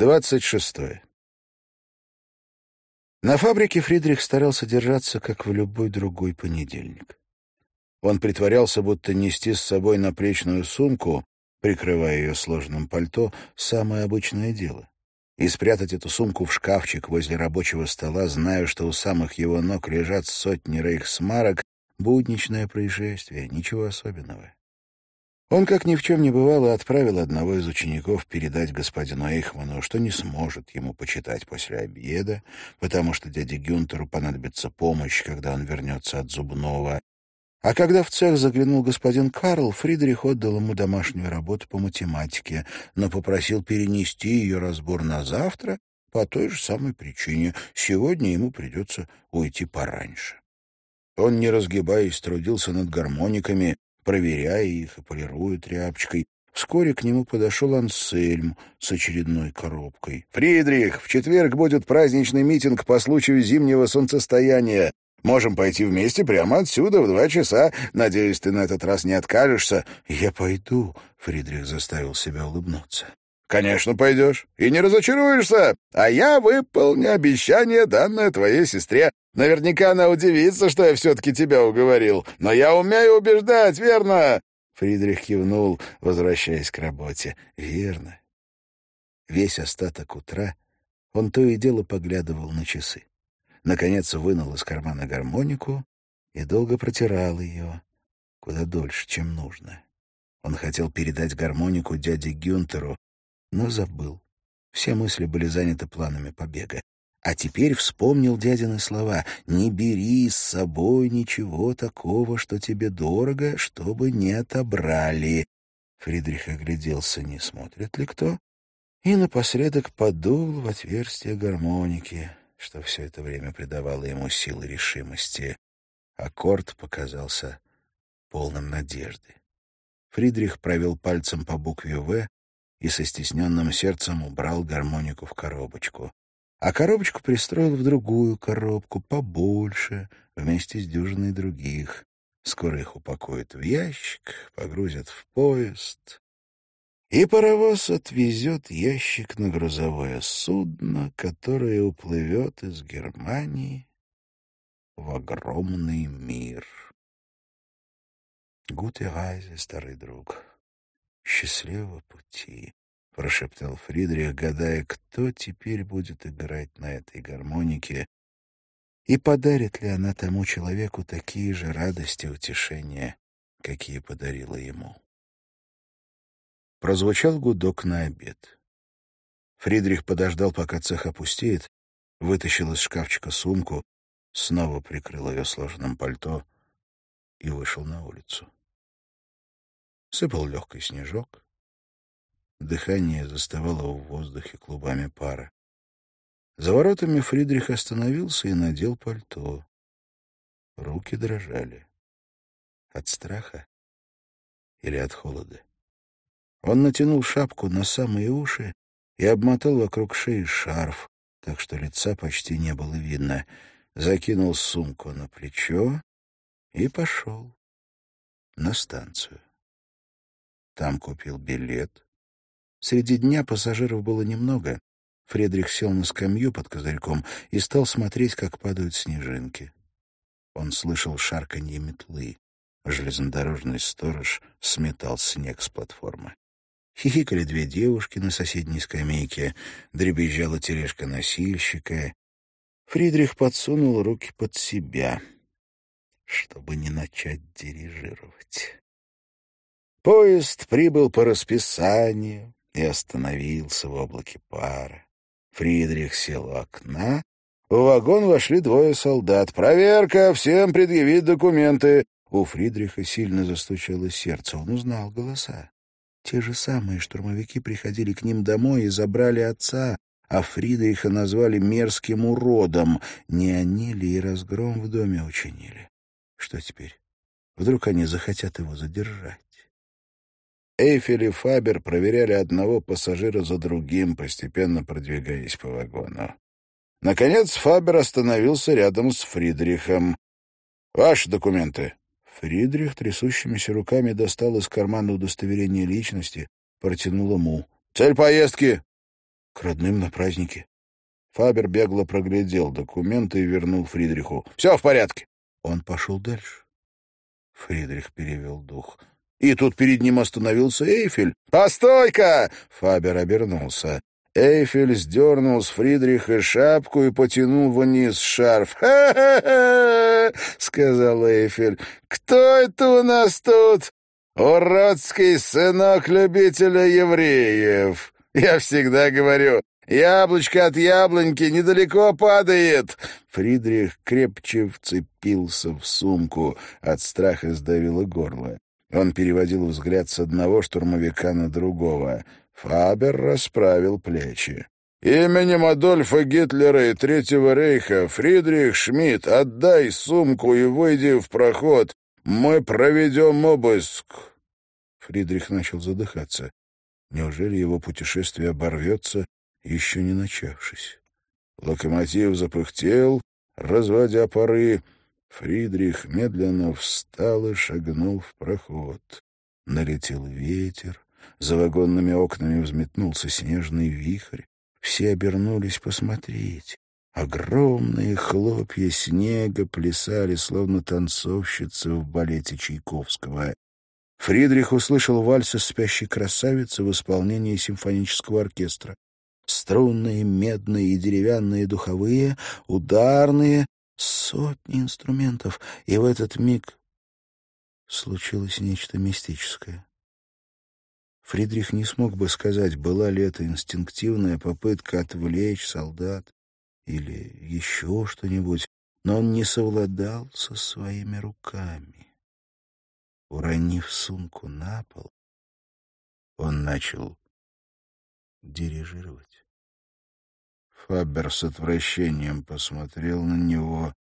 Двадцать шестое. На фабрике Фридрих старался держаться, как в любой другой понедельник. Он притворялся, будто нести с собой наплечную сумку, прикрывая ее сложным пальто, самое обычное дело. И спрятать эту сумку в шкафчик возле рабочего стола, зная, что у самых его ног лежат сотни рейхсмарок, будничное происшествие, ничего особенного. Он, как ни в чем не бывало, отправил одного из учеников передать господину Эйхману, что не сможет ему почитать после обеда, потому что дяде Гюнтеру понадобится помощь, когда он вернется от зубного. А когда в цех заглянул господин Карл, Фридрих отдал ему домашнюю работу по математике, но попросил перенести ее разбор на завтра по той же самой причине. Сегодня ему придется уйти пораньше. Он, не разгибаясь, трудился над гармониками, проверяя их и полируя тряпочкой. Вскоре к нему подошел Ансельм с очередной коробкой. «Фридрих, в четверг будет праздничный митинг по случаю зимнего солнцестояния. Можем пойти вместе прямо отсюда в два часа. Надеюсь, ты на этот раз не откажешься». «Я пойду», — Фридрих заставил себя улыбнуться. «Конечно, пойдешь. И не разочаруешься. А я выполню обещание, данное твоей сестре. Наверняка она удивится, что я все-таки тебя уговорил. Но я умею убеждать, верно?» Фридрих кивнул, возвращаясь к работе. «Верно». Весь остаток утра он то и дело поглядывал на часы. Наконец вынул из кармана гармонику и долго протирал ее, куда дольше, чем нужно. Он хотел передать гармонику дяде Гюнтеру, но забыл. Все мысли были заняты планами побега. А теперь вспомнил дядины слова «Не бери с собой ничего такого, что тебе дорого, чтобы не отобрали». Фридрих огляделся, не смотрит ли кто, и напоследок подул в отверстие гармоники, что все это время придавало ему силы решимости. Аккорд показался полным надежды. Фридрих провел пальцем по букве «В» и со стесненным сердцем убрал гармонику в коробочку а коробочку пристроил в другую коробку, побольше, вместе с дюжиной других. Скоро их упакуют в ящик, погрузят в поезд. И паровоз отвезет ящик на грузовое судно, которое уплывет из Германии в огромный мир. Гуте Райзе, старый друг, счастливого пути. — прошептал Фридрих, гадая, кто теперь будет играть на этой гармонике, и подарит ли она тому человеку такие же радости и утешения, какие подарила ему. Прозвучал гудок на обед. Фридрих подождал, пока цех опустеет, вытащил из шкафчика сумку, снова прикрыл ее сложенным пальто и вышел на улицу. Сыпал легкий снежок. Дыхание заставало в воздухе клубами пара. За воротами Фридрих остановился и надел пальто. Руки дрожали. От страха или от холода? Он натянул шапку на самые уши и обмотал вокруг шеи шарф, так что лица почти не было видно. Закинул сумку на плечо и пошел на станцию. Там купил билет Среди дня пассажиров было немного. Фредрих сел на скамью под козырьком и стал смотреть, как падают снежинки. Он слышал шарканье метлы. Железнодорожный сторож сметал снег с платформы. Хихикали две девушки на соседней скамейке, дребезжала тележка носильщика. Фридрих подсунул руки под себя, чтобы не начать дирижировать. Поезд прибыл по расписанию, и остановился в облаке пара. Фридрих сел у окна. В вагон вошли двое солдат. «Проверка! Всем предъявить документы!» У Фридриха сильно застучало сердце. Он узнал голоса. Те же самые штурмовики приходили к ним домой и забрали отца, а Фридриха назвали мерзким уродом. Не они ли и разгром в доме учинили? Что теперь? Вдруг они захотят его задержать? Эйфель и Фабер проверяли одного пассажира за другим, постепенно продвигаясь по вагону. Наконец Фабер остановился рядом с Фридрихом. «Ваши документы». Фридрих трясущимися руками достал из кармана удостоверение личности, протянул ему. «Цель поездки?» к родным на празднике. Фабер бегло проглядел документы и вернул Фридриху. «Все в порядке!» Он пошел дальше. Фридрих перевел дух. И тут перед ним остановился Эйфель. «Постой-ка!» — Фабер обернулся. Эйфель сдернул с Фридриха шапку и потянул вниз шарф. «Ха-ха-ха!» — сказал Эйфель. «Кто это у нас тут? Уродский сынок любителя евреев. Я всегда говорю, Яблочко от яблоньки недалеко падает. Фридрих крепче вцепился в сумку. От страха сдавило горло. Он переводил взгляд с одного штурмовика на другого. Фабер расправил плечи. «Именем Адольфа Гитлера и Третьего рейха, Фридрих Шмидт, отдай сумку и выйди в проход. Мы проведем обыск». Фридрих начал задыхаться. Неужели его путешествие оборвется, еще не начавшись. Локомотив запыхтел, разводя пары. Фридрих медленно встал и шагнул в проход. Налетел ветер, за вагонными окнами взметнулся снежный вихрь. Все обернулись посмотреть. Огромные хлопья снега плясали, словно танцовщицы в балете Чайковского. Фридрих услышал вальс спящей красавицы в исполнении симфонического оркестра струнные, медные и деревянные духовые, ударные, сотни инструментов, и в этот миг случилось нечто мистическое. Фридрих не смог бы сказать, была ли это инстинктивная попытка отвлечь солдат или еще что-нибудь, но он не совладал со своими руками. Уронив сумку на пол, он начал дирижировать. Фабер с отвращением посмотрел на него,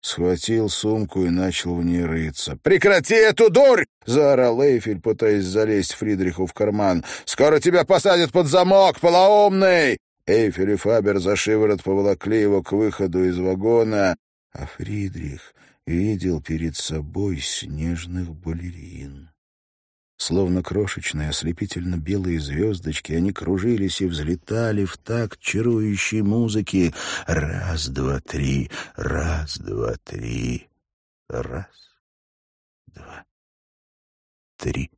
схватил сумку и начал в ней рыться. «Прекрати эту дурь!» — заорал Эйфель, пытаясь залезть Фридриху в карман. «Скоро тебя посадят под замок, полоумный!» Эйфель и Фабер за шиворот поволокли его к выходу из вагона, а Фридрих видел перед собой снежных балерин. Словно крошечные ослепительно белые звездочки, они кружились и взлетали в такт чарующей музыки. Раз, два, три, раз, два, три, раз, два, три.